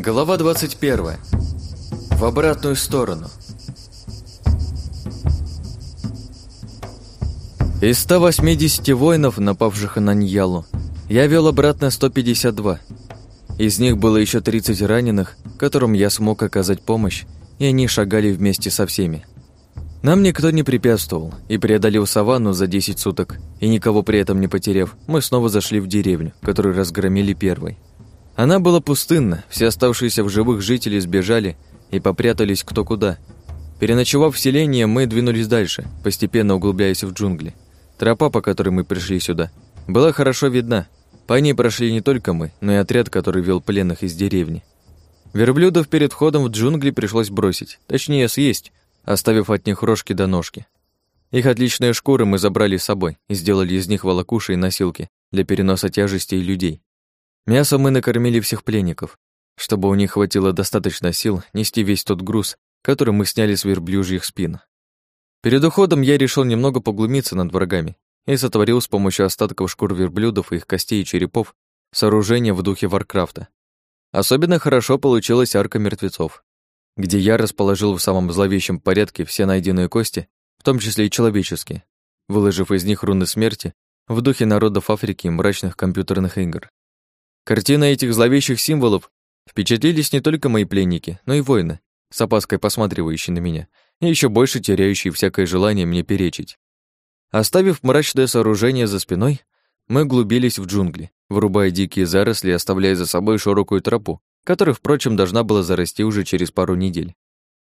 Глава 21. В обратную сторону. Из 180 воинов, напавших на Ньялу, я вел обратно 152. Из них было еще 30 раненых, которым я смог оказать помощь, и они шагали вместе со всеми. Нам никто не препятствовал, и преодолев саванну за 10 суток, и никого при этом не потеряв, мы снова зашли в деревню, которую разгромили первой. Она была пустынна, все оставшиеся в живых жители сбежали и попрятались кто куда. Переночевав в селении, мы двинулись дальше, постепенно углубляясь в джунгли. Тропа, по которой мы пришли сюда, была хорошо видна. По ней прошли не только мы, но и отряд, который вел пленных из деревни. Верблюдов перед входом в джунгли пришлось бросить, точнее съесть, оставив от них рожки до ножки. Их отличные шкуры мы забрали с собой и сделали из них волокуши и носилки для переноса тяжестей людей. Мясо мы накормили всех пленников, чтобы у них хватило достаточно сил нести весь тот груз, который мы сняли с верблюжьих спин. Перед уходом я решил немного поглумиться над врагами и сотворил с помощью остатков шкур верблюдов их костей и черепов сооружение в духе Варкрафта. Особенно хорошо получилась арка мертвецов где я расположил в самом зловещем порядке все найденные кости, в том числе и человеческие, выложив из них руны смерти в духе народов Африки и мрачных компьютерных игр. Картина этих зловещих символов впечатлились не только мои пленники, но и воины, с опаской посматривающие на меня, и еще больше теряющие всякое желание мне перечить. Оставив мрачное сооружение за спиной, мы глубились в джунгли, вырубая дикие заросли и оставляя за собой широкую тропу, которая, впрочем, должна была зарасти уже через пару недель.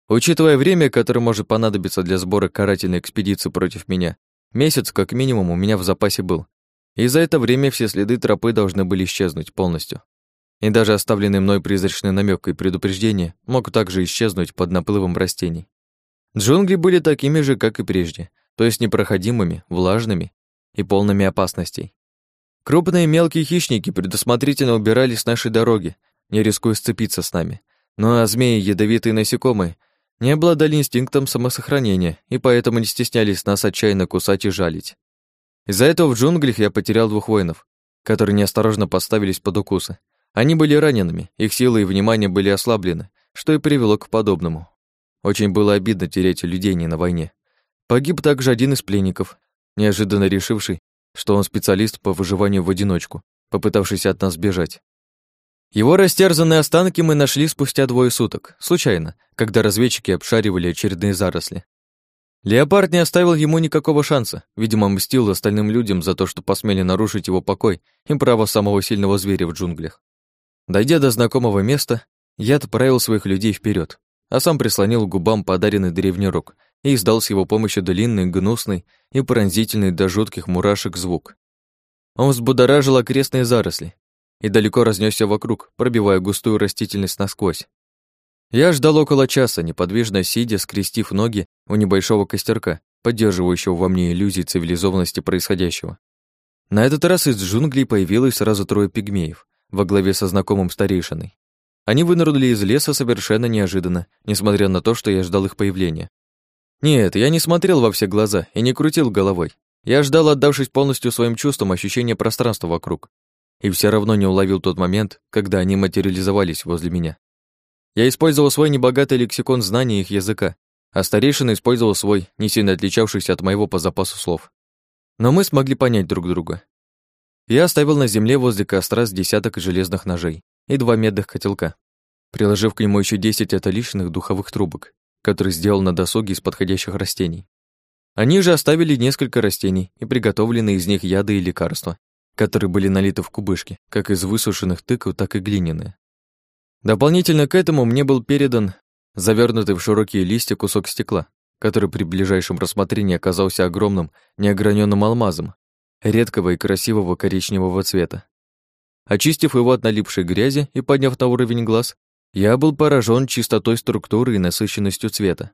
Учитывая время, которое может понадобиться для сбора карательной экспедиции против меня, месяц как минимум у меня в запасе был. И за это время все следы тропы должны были исчезнуть полностью. И даже оставленный мной призрачный намек и предупреждение мог также исчезнуть под наплывом растений. Джунгли были такими же, как и прежде, то есть непроходимыми, влажными и полными опасностей. Крупные и мелкие хищники предусмотрительно убирались с нашей дороги, не рискуя сцепиться с нами. Ну а змеи, ядовитые насекомые, не обладали инстинктом самосохранения и поэтому не стеснялись нас отчаянно кусать и жалить. Из-за этого в джунглях я потерял двух воинов, которые неосторожно поставились под укусы. Они были ранеными, их силы и внимание были ослаблены, что и привело к подобному. Очень было обидно терять людей не на войне. Погиб также один из пленников, неожиданно решивший, что он специалист по выживанию в одиночку, попытавшийся от нас бежать. Его растерзанные останки мы нашли спустя двое суток, случайно, когда разведчики обшаривали очередные заросли. Леопард не оставил ему никакого шанса, видимо, мстил остальным людям за то, что посмели нарушить его покой и право самого сильного зверя в джунглях. Дойдя до знакомого места, я отправил своих людей вперед, а сам прислонил к губам подаренный древний рог и издал с его помощью длинный, гнусный и пронзительный до жутких мурашек звук. Он взбудоражил окрестные заросли, и далеко разнесся вокруг, пробивая густую растительность насквозь. Я ждал около часа, неподвижно сидя, скрестив ноги у небольшого костерка, поддерживающего во мне иллюзии цивилизованности происходящего. На этот раз из джунглей появилось сразу трое пигмеев, во главе со знакомым старейшиной. Они вынырнули из леса совершенно неожиданно, несмотря на то, что я ждал их появления. Нет, я не смотрел во все глаза и не крутил головой. Я ждал, отдавшись полностью своим чувствам ощущения пространства вокруг, и все равно не уловил тот момент, когда они материализовались возле меня. Я использовал свой небогатый лексикон знаний их языка, а старейшина использовал свой, не сильно отличавшийся от моего по запасу слов. Но мы смогли понять друг друга. Я оставил на земле возле костра с десяток железных ножей и два медных котелка, приложив к нему еще десять отличных духовых трубок, которые сделал на досуге из подходящих растений. Они же оставили несколько растений и приготовлены из них яды и лекарства, которые были налиты в кубышки, как из высушенных тыкв, так и глиняные. Дополнительно к этому мне был передан завернутый в широкие листья кусок стекла, который при ближайшем рассмотрении оказался огромным неограненным алмазом, редкого и красивого коричневого цвета. Очистив его от налипшей грязи и подняв на уровень глаз, я был поражен чистотой структуры и насыщенностью цвета.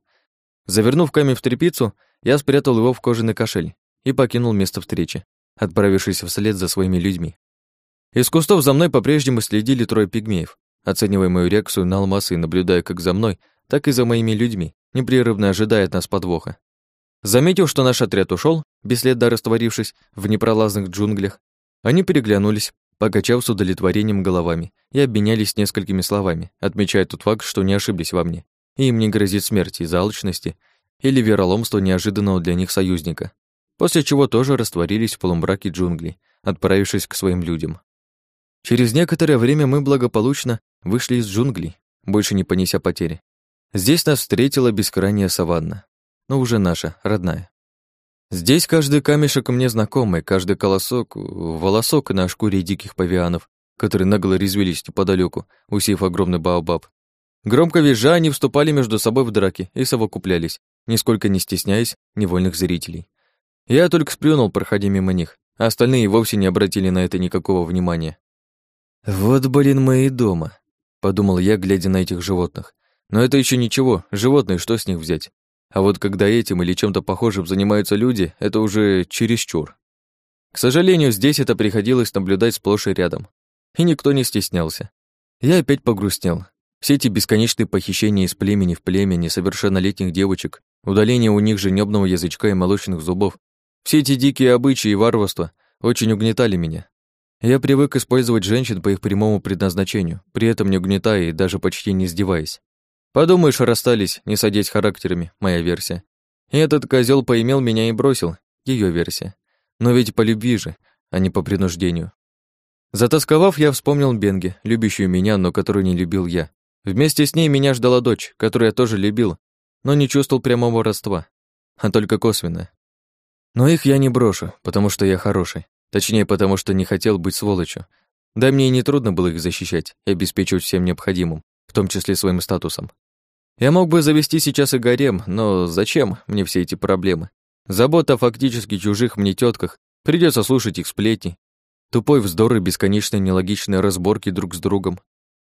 Завернув камень в тряпицу, я спрятал его в кожаный кошель и покинул место встречи отправившись вслед за своими людьми. Из кустов за мной по-прежнему следили трое пигмеев, оценивая мою реакцию на алмазы и наблюдая как за мной, так и за моими людьми, непрерывно ожидая от нас подвоха. Заметив, что наш отряд ушел, бесследно растворившись в непролазных джунглях, они переглянулись покачав с удовлетворением головами, и обменялись несколькими словами, отмечая тот факт, что не ошиблись во мне, и им не грозит смерть из-за алчности или вероломства неожиданного для них союзника, после чего тоже растворились в полумраке джунглей, отправившись к своим людям. Через некоторое время мы благополучно вышли из джунглей, больше не понеся потери. Здесь нас встретила бескрайняя саванна, но уже наша, родная. Здесь каждый камешек мне знакомый, каждый колосок, волосок на шкуре диких павианов, которые нагло резвились неподалеку, усив огромный баобаб. Громко визжа, они вступали между собой в драки и совокуплялись, нисколько не стесняясь невольных зрителей. Я только сплюнул, проходя мимо них, а остальные вовсе не обратили на это никакого внимания. «Вот, блин, мы и дома», — подумал я, глядя на этих животных. «Но это еще ничего, животные, что с них взять? А вот когда этим или чем-то похожим занимаются люди, это уже чересчур. К сожалению, здесь это приходилось наблюдать сплошь и рядом. И никто не стеснялся. Я опять погрустнел. Все эти бесконечные похищения из племени в племя несовершеннолетних девочек, удаление у них женебного язычка и молочных зубов, все эти дикие обычаи и варварство очень угнетали меня. Я привык использовать женщин по их прямому предназначению, при этом не угнетая и даже почти не издеваясь. Подумаешь, расстались, не садясь характерами, моя версия. И этот козел поимел меня и бросил, ее версия. Но ведь по любви же, а не по принуждению. Затасковав, я вспомнил Бенги, любящую меня, но которую не любил я. Вместе с ней меня ждала дочь, которую я тоже любил, но не чувствовал прямого родства, а только косвенное. Но их я не брошу, потому что я хороший. Точнее, потому что не хотел быть сволочью. Да мне и не трудно было их защищать и обеспечивать всем необходимым, в том числе своим статусом. Я мог бы завести сейчас и гарем, но зачем мне все эти проблемы? Забота о фактически чужих мне тетках, придется слушать их сплетни. Тупой вздор и бесконечные нелогичные разборки друг с другом.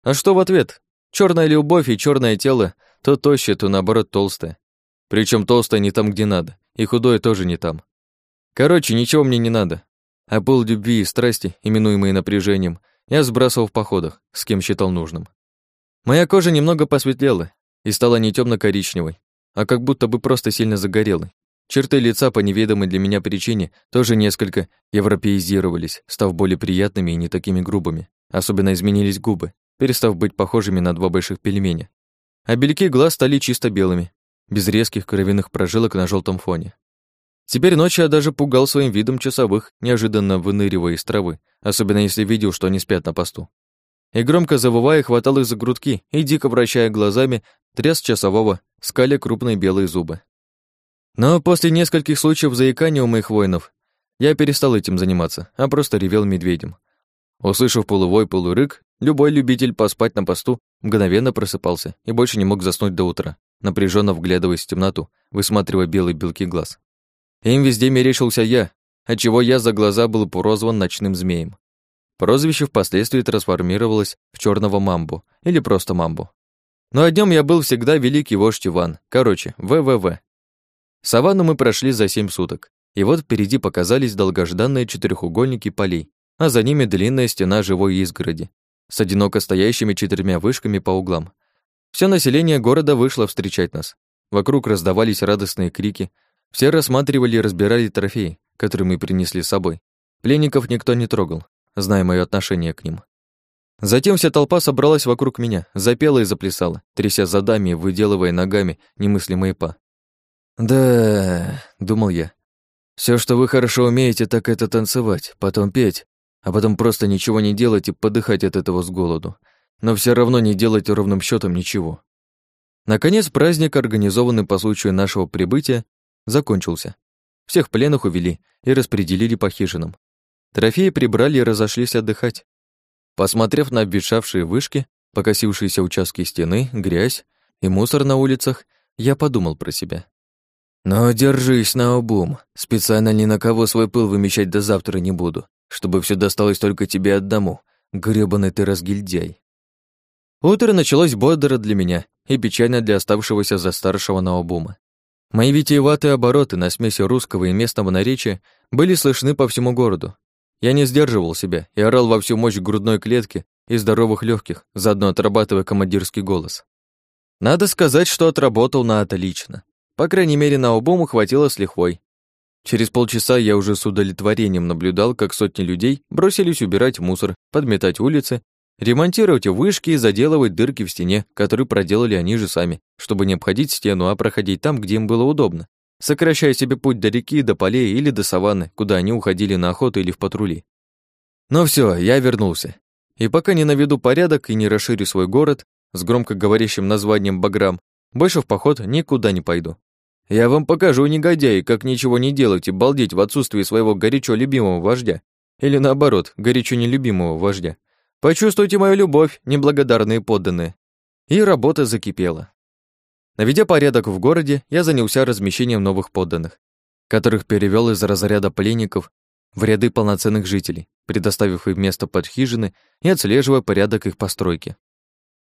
А что в ответ? Черная любовь и черное тело, то тощее, то наоборот толстое. Причем толстое не там, где надо, и худое тоже не там. Короче, ничего мне не надо. А пол любви и страсти, именуемые напряжением, я сбрасывал в походах, с кем считал нужным. Моя кожа немного посветлела и стала не темно коричневой а как будто бы просто сильно загорелой. Черты лица по неведомой для меня причине тоже несколько европеизировались, став более приятными и не такими грубыми. Особенно изменились губы, перестав быть похожими на два больших пельменя. А белки глаз стали чисто белыми, без резких кровяных прожилок на желтом фоне. Теперь ночью я даже пугал своим видом часовых, неожиданно выныривая из травы, особенно если видел, что они спят на посту. И громко завывая, хватал их за грудки и, дико вращая глазами, тряс часового, скаля крупные белые зубы. Но после нескольких случаев заикания у моих воинов я перестал этим заниматься, а просто ревел медведем. Услышав полувой полурык, любой любитель поспать на посту мгновенно просыпался и больше не мог заснуть до утра, напряженно вглядываясь в темноту, высматривая белые белки глаз. Им везде мерещился я, отчего я за глаза был прозван ночным змеем. Прозвище впоследствии трансформировалось в черного мамбу или просто мамбу. Но днем я был всегда великий вождь Иван, короче, ВВВ. Саванну мы прошли за семь суток, и вот впереди показались долгожданные четырехугольники полей, а за ними длинная стена живой изгороди с одиноко стоящими четырьмя вышками по углам. Все население города вышло встречать нас. Вокруг раздавались радостные крики. Все рассматривали и разбирали трофеи, которые мы принесли с собой. Пленников никто не трогал, зная мое отношение к ним. Затем вся толпа собралась вокруг меня, запела и заплясала, тряся задами и выделывая ногами немыслимые па. «Да...» — думал я. Все, что вы хорошо умеете, так это танцевать, потом петь, а потом просто ничего не делать и подыхать от этого с голоду но все равно не делать ровным счетом ничего. Наконец праздник, организованный по случаю нашего прибытия, закончился. Всех пленных увели и распределили по хижинам. Трофеи прибрали и разошлись отдыхать. Посмотрев на обветшавшие вышки, покосившиеся участки стены, грязь и мусор на улицах, я подумал про себя. «Но держись на обум. Специально ни на кого свой пыл вымещать до завтра не буду, чтобы все досталось только тебе одному. грёбаный ты разгильдяй». Утро началось бодро для меня и печально для оставшегося за старшего Наобума. Мои витиеватые обороты на смеси русского и местного наречия были слышны по всему городу. Я не сдерживал себя и орал во всю мощь грудной клетки и здоровых легких, заодно отрабатывая командирский голос. Надо сказать, что отработал на отлично. По крайней мере, на обум хватило с лихвой. Через полчаса я уже с удовлетворением наблюдал, как сотни людей бросились убирать мусор, подметать улицы, ремонтировать вышки и заделывать дырки в стене, которые проделали они же сами, чтобы не обходить стену, а проходить там, где им было удобно, сокращая себе путь до реки, до полей или до саванны, куда они уходили на охоту или в патрули. Но все, я вернулся. И пока не наведу порядок и не расширю свой город с громкоговорящим названием Баграм, больше в поход никуда не пойду. Я вам покажу, негодяи, как ничего не делать и балдеть в отсутствии своего горячо любимого вождя. Или наоборот, горячо нелюбимого вождя. Почувствуйте мою любовь, неблагодарные подданные. И работа закипела. Наведя порядок в городе, я занялся размещением новых подданных, которых перевел из разряда пленников в ряды полноценных жителей, предоставив им место под хижины и отслеживая порядок их постройки.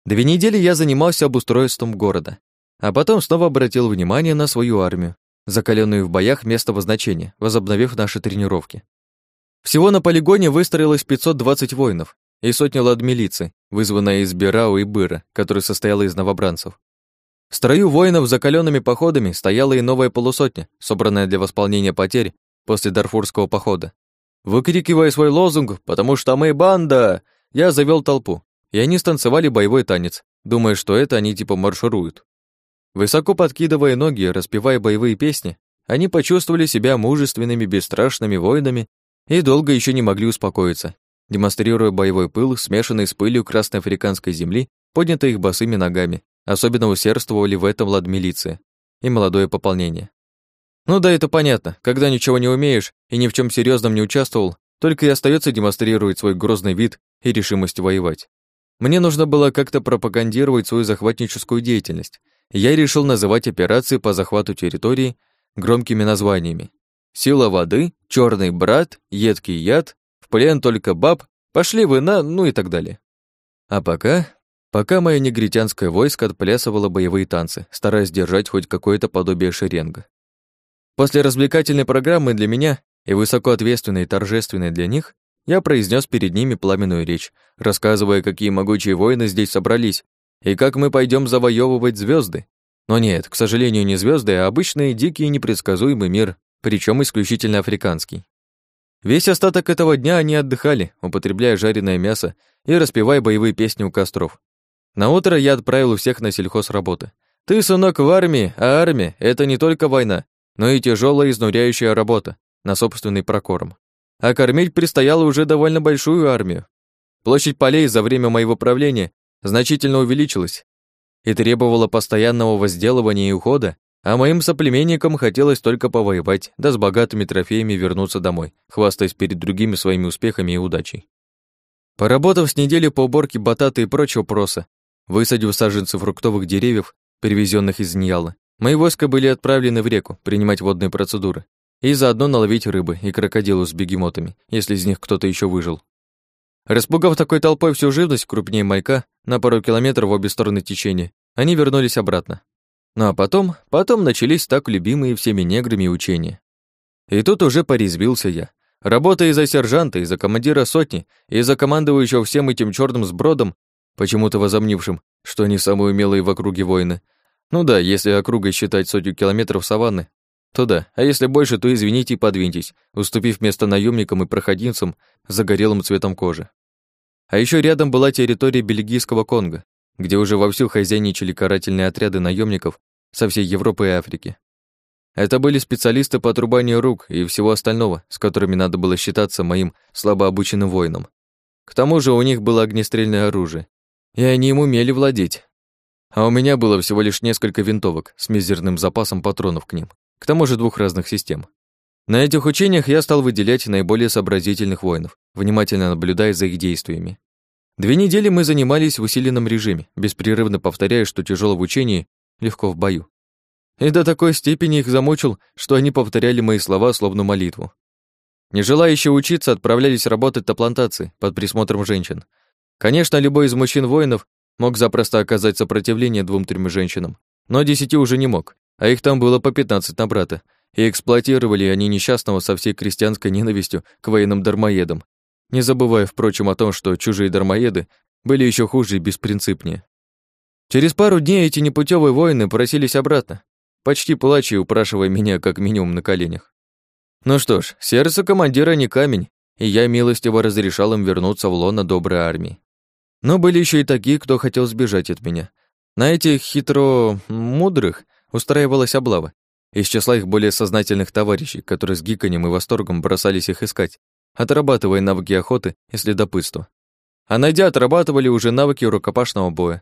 Две недели я занимался обустройством города, а потом снова обратил внимание на свою армию, закаленную в боях местного значения, возобновив наши тренировки. Всего на полигоне выстроилось 520 воинов и сотня ладмилицы, вызванная из Бирау и Быра, которая состояла из новобранцев. В строю воинов закаленными походами стояла и новая полусотня, собранная для восполнения потерь после Дарфурского похода. Выкрикивая свой лозунг «Потому что мы банда!», я завел толпу, и они станцевали боевой танец, думая, что это они типа маршируют. Высоко подкидывая ноги, распевая боевые песни, они почувствовали себя мужественными, бесстрашными воинами и долго еще не могли успокоиться, демонстрируя боевой пыл, смешанный с пылью красной африканской земли, поднятой их босыми ногами. Особенно усердствовали в этом ладмилиция и молодое пополнение. Ну да, это понятно. Когда ничего не умеешь и ни в чем серьезном не участвовал, только и остается демонстрировать свой грозный вид и решимость воевать. Мне нужно было как-то пропагандировать свою захватническую деятельность. Я решил называть операции по захвату территории громкими названиями. Сила воды, черный брат, едкий яд, плен только баб, пошли вы на, ну и так далее. А пока, пока мое негритянское войско отплясывало боевые танцы, стараясь держать хоть какое-то подобие шеренга. После развлекательной программы для меня и высоко ответственной и торжественной для них, я произнес перед ними пламенную речь, рассказывая, какие могучие воины здесь собрались и как мы пойдем завоевывать звезды. Но нет, к сожалению, не звезды, а обычный дикий и непредсказуемый мир, причем исключительно африканский. Весь остаток этого дня они отдыхали, употребляя жареное мясо и распевая боевые песни у костров. На утро я отправил всех на сельхозработы. Ты, сынок, в армии, а армия — это не только война, но и тяжелая изнуряющая работа на собственный прокорм. А кормить предстояло уже довольно большую армию. Площадь полей за время моего правления значительно увеличилась и требовала постоянного возделывания и ухода, а моим соплеменникам хотелось только повоевать, да с богатыми трофеями вернуться домой, хвастаясь перед другими своими успехами и удачей. Поработав с неделю по уборке батата и прочего проса, высадив саженцы фруктовых деревьев, привезенных из Ньяла, мои войска были отправлены в реку принимать водные процедуры и заодно наловить рыбы и крокодилу с бегемотами, если из них кто-то еще выжил. Распугав такой толпой всю живность крупнее маяка на пару километров в обе стороны течения, они вернулись обратно. Ну а потом, потом начались так любимые всеми неграми учения. И тут уже порезвился я. Работая за сержанта, и за командира сотни, и за командующего всем этим черным сбродом, почему-то возомнившим, что они самые умелые в округе воины. Ну да, если округой считать сотню километров саванны, то да, а если больше, то извините и подвиньтесь, уступив место наемникам и проходимцам с загорелым цветом кожи. А еще рядом была территория бельгийского Конго, где уже вовсю хозяйничали карательные отряды наемников со всей Европы и Африки. Это были специалисты по отрубанию рук и всего остального, с которыми надо было считаться моим слабообученным воином. К тому же у них было огнестрельное оружие, и они им умели владеть. А у меня было всего лишь несколько винтовок с мизерным запасом патронов к ним, к тому же двух разных систем. На этих учениях я стал выделять наиболее сообразительных воинов, внимательно наблюдая за их действиями. Две недели мы занимались в усиленном режиме, беспрерывно повторяя, что тяжело в учении, легко в бою. И до такой степени их замучил, что они повторяли мои слова словно молитву. Не желающие учиться отправлялись работать на плантации под присмотром женщин. Конечно, любой из мужчин-воинов мог запросто оказать сопротивление двум-трем женщинам, но десяти уже не мог, а их там было по 15 на брата, и эксплуатировали они несчастного со всей крестьянской ненавистью к военным дармоедам, не забывая, впрочем, о том, что чужие дармоеды были еще хуже и беспринципнее. Через пару дней эти непутевые воины просились обратно, почти плача и упрашивая меня как минимум на коленях. Ну что ж, сердце командира не камень, и я милостиво разрешал им вернуться в лоно доброй армии. Но были еще и такие, кто хотел сбежать от меня. На этих хитро мудрых устраивалась облава. Из числа их более сознательных товарищей, которые с гиканьем и восторгом бросались их искать, отрабатывая навыки охоты и следопытства. А найдя, отрабатывали уже навыки рукопашного боя.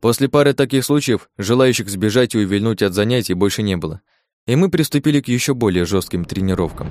После пары таких случаев желающих сбежать и увильнуть от занятий больше не было, и мы приступили к еще более жестким тренировкам.